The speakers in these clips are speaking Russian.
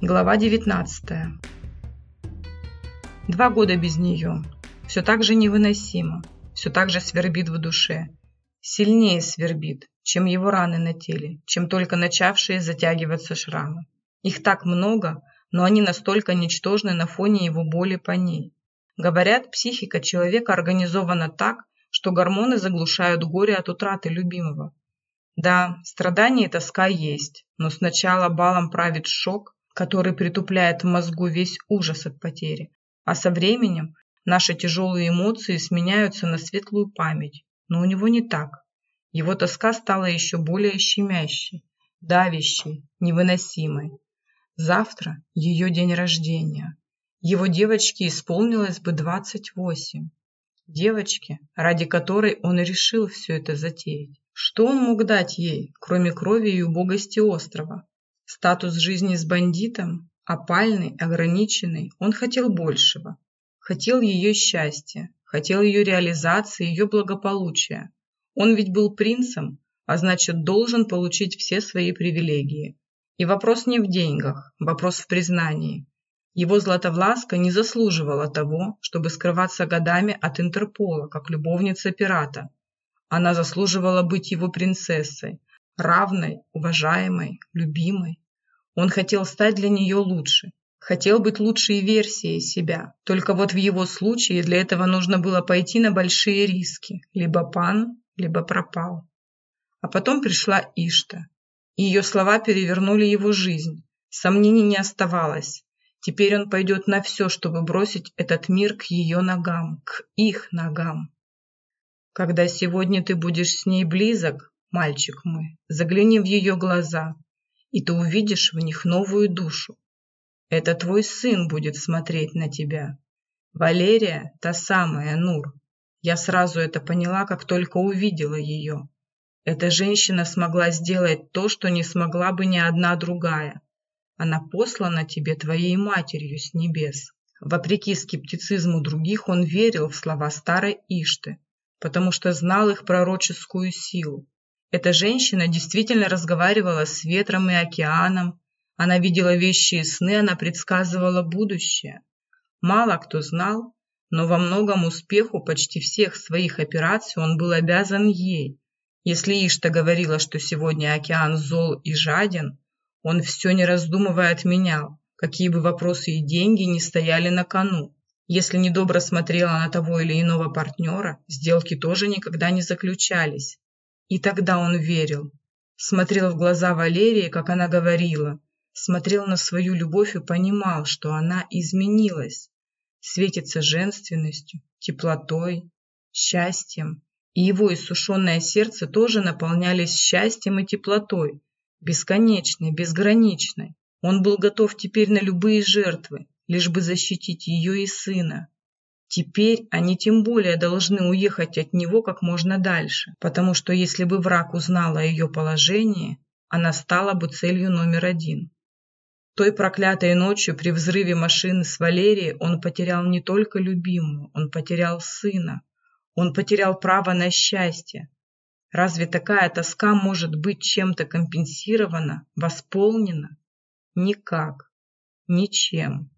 Глава 19. Два года без нее. Все так же невыносимо. Все так же свербит в душе. Сильнее свербит, чем его раны на теле, чем только начавшие затягиваться шрамы. Их так много, но они настолько ничтожны на фоне его боли по ней. Говорят, психика человека организована так, что гормоны заглушают горе от утраты любимого. Да, страдания и тоска есть, но сначала балом правит шок, который притупляет в мозгу весь ужас от потери. А со временем наши тяжелые эмоции сменяются на светлую память. Но у него не так. Его тоска стала еще более щемящей, давящей, невыносимой. Завтра ее день рождения. Его девочке исполнилось бы 28. Девочке, ради которой он и решил все это затеять. Что он мог дать ей, кроме крови и убогости острова? Статус жизни с бандитом, опальный, ограниченный, он хотел большего. Хотел ее счастья, хотел ее реализации, ее благополучия. Он ведь был принцем, а значит должен получить все свои привилегии. И вопрос не в деньгах, вопрос в признании. Его Златовласка не заслуживала того, чтобы скрываться годами от Интерпола, как любовница пирата. Она заслуживала быть его принцессой, равной, уважаемой, любимой. Он хотел стать для нее лучше, хотел быть лучшей версией себя. Только вот в его случае для этого нужно было пойти на большие риски. Либо пан, либо пропал. А потом пришла Ишта. Ее слова перевернули его жизнь. Сомнений не оставалось. Теперь он пойдет на все, чтобы бросить этот мир к ее ногам, к их ногам. Когда сегодня ты будешь с ней близок, мальчик мой, загляни в ее глаза, и ты увидишь в них новую душу. Это твой сын будет смотреть на тебя. Валерия – та самая Нур. Я сразу это поняла, как только увидела ее. Эта женщина смогла сделать то, что не смогла бы ни одна другая. Она послана тебе твоей матерью с небес. Вопреки скептицизму других, он верил в слова старой Ишты, потому что знал их пророческую силу. Эта женщина действительно разговаривала с ветром и океаном, она видела вещи и сны, она предсказывала будущее. Мало кто знал, но во многом успеху почти всех своих операций он был обязан ей. Если Ишта говорила, что сегодня океан зол и жаден, он все не раздумывая отменял, какие бы вопросы и деньги не стояли на кону. Если недобро смотрела на того или иного партнера, сделки тоже никогда не заключались. И тогда он верил. Смотрел в глаза Валерии, как она говорила. Смотрел на свою любовь и понимал, что она изменилась. Светится женственностью, теплотой, счастьем. И его иссушенное сердце тоже наполнялись счастьем и теплотой. Бесконечной, безграничной. Он был готов теперь на любые жертвы, лишь бы защитить ее и сына. Теперь они тем более должны уехать от него как можно дальше, потому что если бы враг узнал о ее положении, она стала бы целью номер один. Той проклятой ночью при взрыве машины с Валерией он потерял не только любимую, он потерял сына. Он потерял право на счастье. Разве такая тоска может быть чем-то компенсирована, восполнена? Никак. Ничем.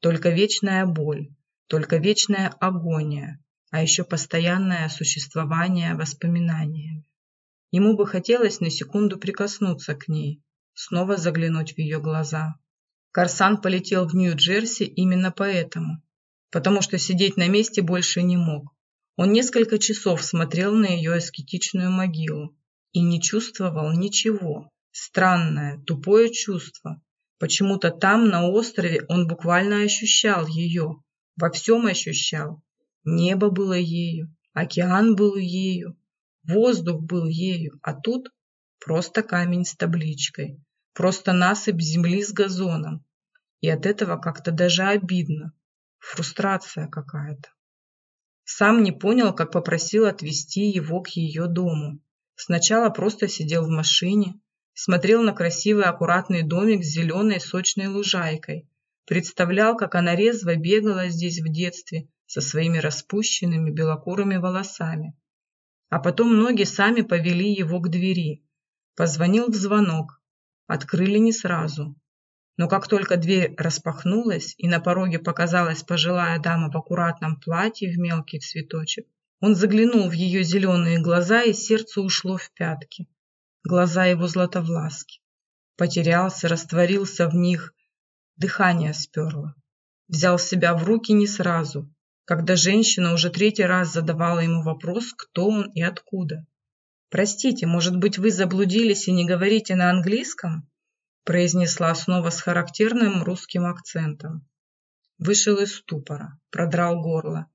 Только вечная боль только вечная агония, а еще постоянное существование воспоминаниями. Ему бы хотелось на секунду прикоснуться к ней, снова заглянуть в ее глаза. Корсан полетел в Нью-Джерси именно поэтому, потому что сидеть на месте больше не мог. Он несколько часов смотрел на ее аскетичную могилу и не чувствовал ничего. Странное, тупое чувство. Почему-то там, на острове, он буквально ощущал ее, во всем ощущал. Небо было ею, океан был ею, воздух был ею, а тут просто камень с табличкой, просто насыпь земли с газоном. И от этого как-то даже обидно, фрустрация какая-то. Сам не понял, как попросил отвезти его к ее дому. Сначала просто сидел в машине, смотрел на красивый аккуратный домик с зеленой сочной лужайкой, Представлял, как она резво бегала здесь в детстве со своими распущенными белокурыми волосами. А потом ноги сами повели его к двери. Позвонил в звонок. Открыли не сразу. Но как только дверь распахнулась и на пороге показалась пожилая дама в аккуратном платье в мелкий цветочек, он заглянул в ее зеленые глаза, и сердце ушло в пятки. Глаза его златовласки. Потерялся, растворился в них, дыхание сперло. Взял себя в руки не сразу, когда женщина уже третий раз задавала ему вопрос, кто он и откуда. «Простите, может быть, вы заблудились и не говорите на английском?» произнесла снова с характерным русским акцентом. Вышел из ступора, продрал горло.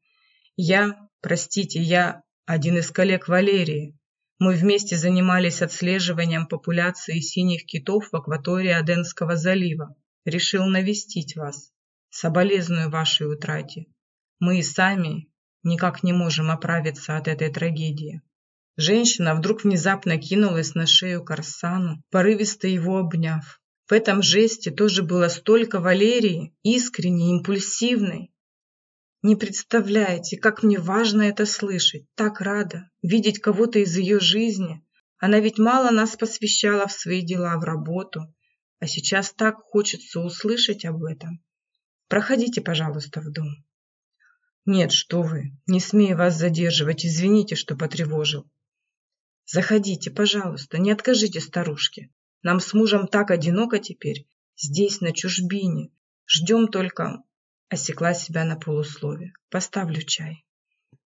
«Я, простите, я один из коллег Валерии. Мы вместе занимались отслеживанием популяции синих китов в акватории Аденского залива. Решил навестить вас. Соболезную вашей утрате. Мы и сами никак не можем оправиться от этой трагедии. Женщина вдруг внезапно кинулась на шею Корсану, порывисто его обняв. В этом жесте тоже было столько Валерии, искренней, импульсивной. Не представляете, как мне важно это слышать. Так рада видеть кого-то из ее жизни. Она ведь мало нас посвящала в свои дела, в работу. А сейчас так хочется услышать об этом. Проходите, пожалуйста, в дом. Нет, что вы, не смею вас задерживать, извините, что потревожил. Заходите, пожалуйста, не откажите старушке. Нам с мужем так одиноко теперь, здесь, на чужбине. Ждем только... Осекла себя на полуслове. Поставлю чай.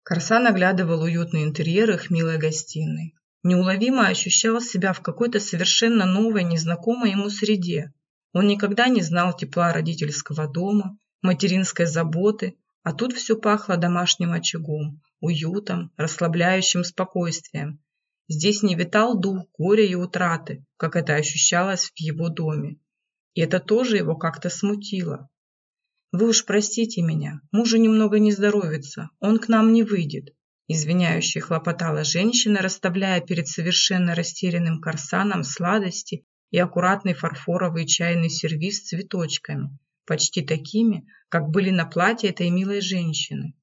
Корсан оглядывал уютный интерьер их милой гостиной. Неуловимо ощущал себя в какой-то совершенно новой, незнакомой ему среде. Он никогда не знал тепла родительского дома, материнской заботы, а тут все пахло домашним очагом, уютом, расслабляющим спокойствием. Здесь не витал дух горя и утраты, как это ощущалось в его доме. И это тоже его как-то смутило. «Вы уж простите меня, мужу немного не здоровится, он к нам не выйдет», извиняющая хлопотала женщина, расставляя перед совершенно растерянным корсаном сладости и аккуратный фарфоровый чайный сервиз с цветочками, почти такими, как были на платье этой милой женщины.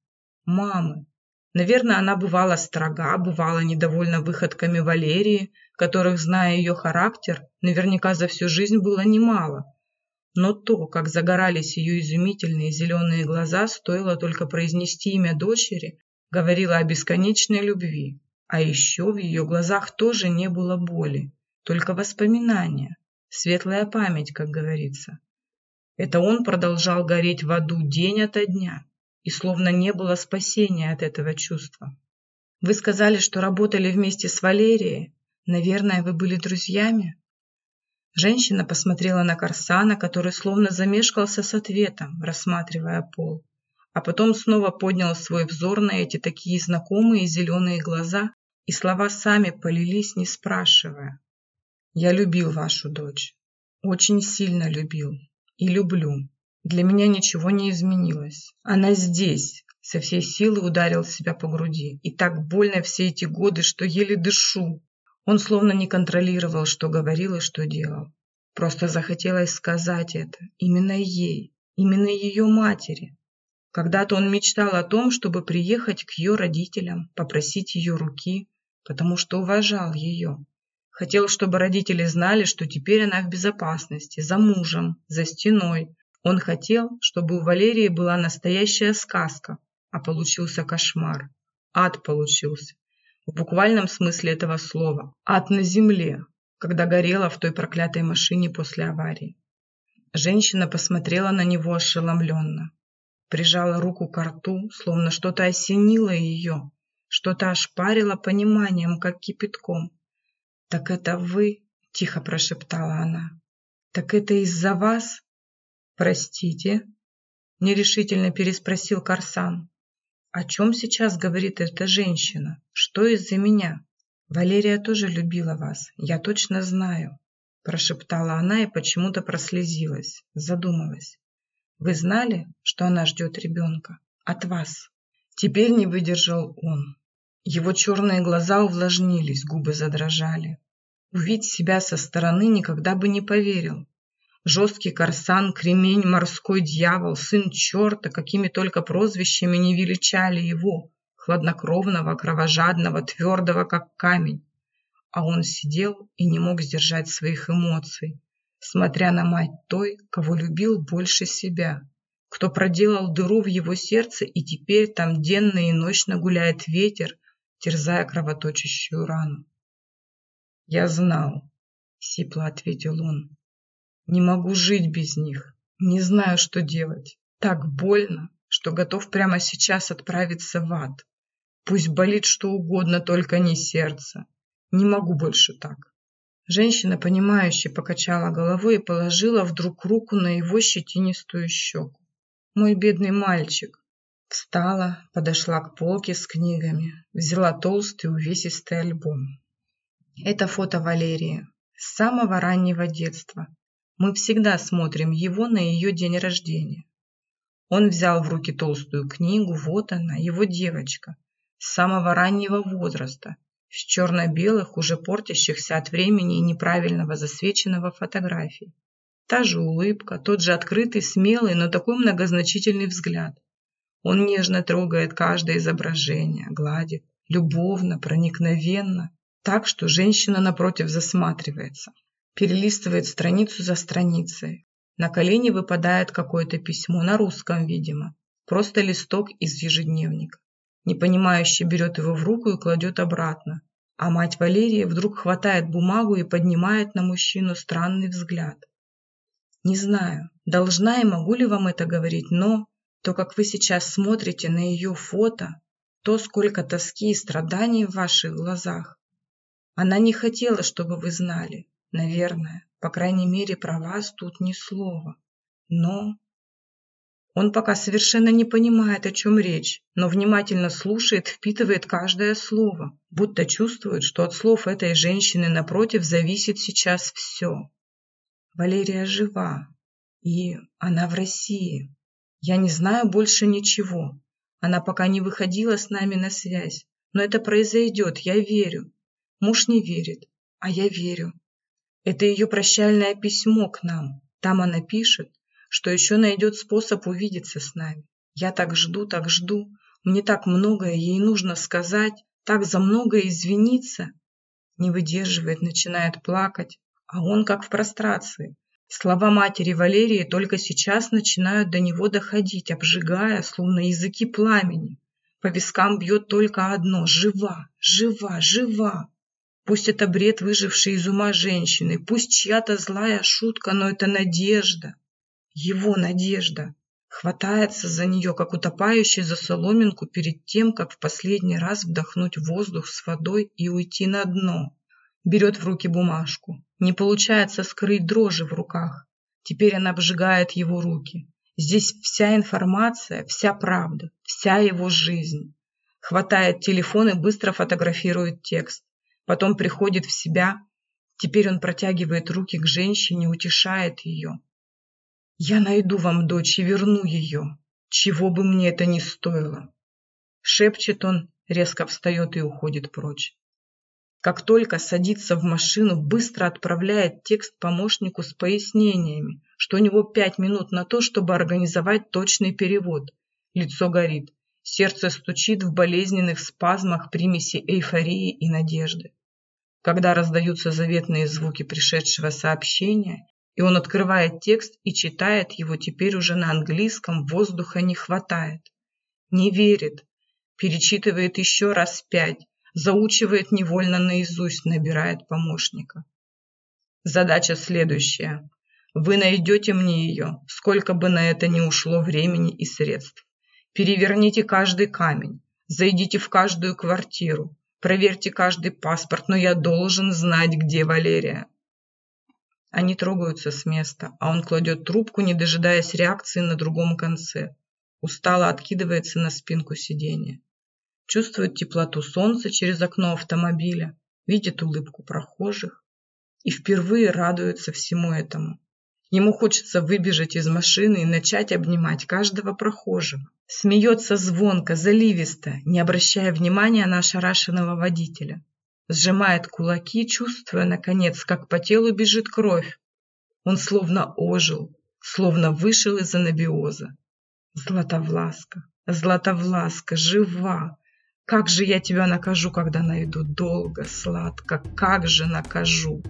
Мамы. Наверное, она бывала строга, бывала недовольна выходками Валерии, которых, зная ее характер, наверняка за всю жизнь было немало. Но то, как загорались ее изумительные зеленые глаза, стоило только произнести имя дочери, говорило о бесконечной любви. А еще в ее глазах тоже не было боли, только воспоминания, светлая память, как говорится. Это он продолжал гореть в аду день ото дня, и словно не было спасения от этого чувства. Вы сказали, что работали вместе с Валерией. Наверное, вы были друзьями? Женщина посмотрела на Корсана, который словно замешкался с ответом, рассматривая пол, а потом снова поднял свой взор на эти такие знакомые зеленые глаза, и слова сами полились, не спрашивая. «Я любил вашу дочь. Очень сильно любил и люблю. Для меня ничего не изменилось. Она здесь. Со всей силы ударил себя по груди. И так больно все эти годы, что еле дышу. Он словно не контролировал, что говорил и что делал. Просто захотелось сказать это. Именно ей. Именно ее матери. Когда-то он мечтал о том, чтобы приехать к ее родителям, попросить ее руки, потому что уважал ее. Хотел, чтобы родители знали, что теперь она в безопасности, за мужем, за стеной. Он хотел, чтобы у Валерии была настоящая сказка, а получился кошмар. Ад получился. В буквальном смысле этого слова. Ад на земле, когда горела в той проклятой машине после аварии. Женщина посмотрела на него ошеломленно. Прижала руку к рту, словно что-то осенило ее, что-то ошпарило пониманием, как кипятком. «Так это вы?» – тихо прошептала она. «Так это из-за вас?» «Простите?» – нерешительно переспросил Корсан. «О чем сейчас говорит эта женщина? Что из-за меня?» «Валерия тоже любила вас, я точно знаю», – прошептала она и почему-то прослезилась, задумалась. «Вы знали, что она ждет ребенка? От вас?» Теперь не выдержал он. Его черные глаза увлажнились, губы задрожали. Увидеть себя со стороны никогда бы не поверил. Жесткий корсан, кремень, морской дьявол, сын черта, какими только прозвищами не величали его, хладнокровного, кровожадного, твердого, как камень. А он сидел и не мог сдержать своих эмоций. Смотря на мать той, кого любил больше себя, кто проделал дыру в его сердце и теперь там денно и ночно гуляет ветер, терзая кровоточащую рану. «Я знал», — сипло ответил он. «Не могу жить без них, не знаю, что делать. Так больно, что готов прямо сейчас отправиться в ад. Пусть болит что угодно, только не сердце. Не могу больше так». Женщина, понимающе покачала головой и положила вдруг руку на его щетинистую щеку. «Мой бедный мальчик!» Встала, подошла к полке с книгами, взяла толстый увесистый альбом. Это фото Валерии с самого раннего детства. Мы всегда смотрим его на ее день рождения. Он взял в руки толстую книгу, вот она, его девочка, с самого раннего возраста, с черно-белых, уже портящихся от времени и неправильного засвеченного фотографий. Та же улыбка, тот же открытый, смелый, но такой многозначительный взгляд. Он нежно трогает каждое изображение, гладит, любовно, проникновенно, так что женщина напротив засматривается, перелистывает страницу за страницей. На колени выпадает какое-то письмо, на русском, видимо, просто листок из ежедневника. Непонимающе берет его в руку и кладет обратно. А мать Валерии вдруг хватает бумагу и поднимает на мужчину странный взгляд. Не знаю, должна и могу ли вам это говорить, но то, как вы сейчас смотрите на ее фото, то, сколько тоски и страданий в ваших глазах. Она не хотела, чтобы вы знали, наверное, по крайней мере, про вас тут ни слова. Но он пока совершенно не понимает, о чем речь, но внимательно слушает, впитывает каждое слово, будто чувствует, что от слов этой женщины напротив зависит сейчас все. Валерия жива, и она в России. Я не знаю больше ничего. Она пока не выходила с нами на связь, но это произойдет, я верю. Муж не верит, а я верю. Это ее прощальное письмо к нам. Там она пишет, что еще найдет способ увидеться с нами. Я так жду, так жду. Мне так многое ей нужно сказать, так за многое извиниться. Не выдерживает, начинает плакать, а он как в прострации. Слова матери Валерии только сейчас начинают до него доходить, обжигая, словно языки пламени. По вискам бьет только одно – жива, жива, жива. Пусть это бред выжившей из ума женщины, пусть чья-то злая шутка, но это надежда его надежда. Хватается за нее, как утопающий за соломинку перед тем, как в последний раз вдохнуть воздух с водой и уйти на дно. Берет в руки бумажку. Не получается скрыть дрожи в руках. Теперь она обжигает его руки. Здесь вся информация, вся правда, вся его жизнь. Хватает телефон и быстро фотографирует текст. Потом приходит в себя. Теперь он протягивает руки к женщине, утешает ее. Я найду вам дочь и верну ее, чего бы мне это ни стоило. Шепчет он, резко встает и уходит прочь. Как только садится в машину, быстро отправляет текст помощнику с пояснениями, что у него пять минут на то, чтобы организовать точный перевод. Лицо горит, сердце стучит в болезненных спазмах примеси эйфории и надежды. Когда раздаются заветные звуки пришедшего сообщения, и он открывает текст и читает его теперь уже на английском, воздуха не хватает. Не верит, перечитывает еще раз пять, заучивает невольно наизусть, набирает помощника. Задача следующая. Вы найдете мне ее, сколько бы на это ни ушло времени и средств. Переверните каждый камень, зайдите в каждую квартиру, проверьте каждый паспорт, но я должен знать, где Валерия. Они трогаются с места, а он кладет трубку, не дожидаясь реакции на другом конце. Устало откидывается на спинку сиденья. Чувствует теплоту солнца через окно автомобиля, видит улыбку прохожих и впервые радуется всему этому. Ему хочется выбежать из машины и начать обнимать каждого прохожего. Смеется звонко, заливисто, не обращая внимания на ошарашенного водителя сжимает кулаки, чувствуя, наконец, как по телу бежит кровь. Он словно ожил, словно вышел из анабиоза. Златовласка, Златовласка, жива! Как же я тебя накажу, когда найду долго, сладко, как же накажу!»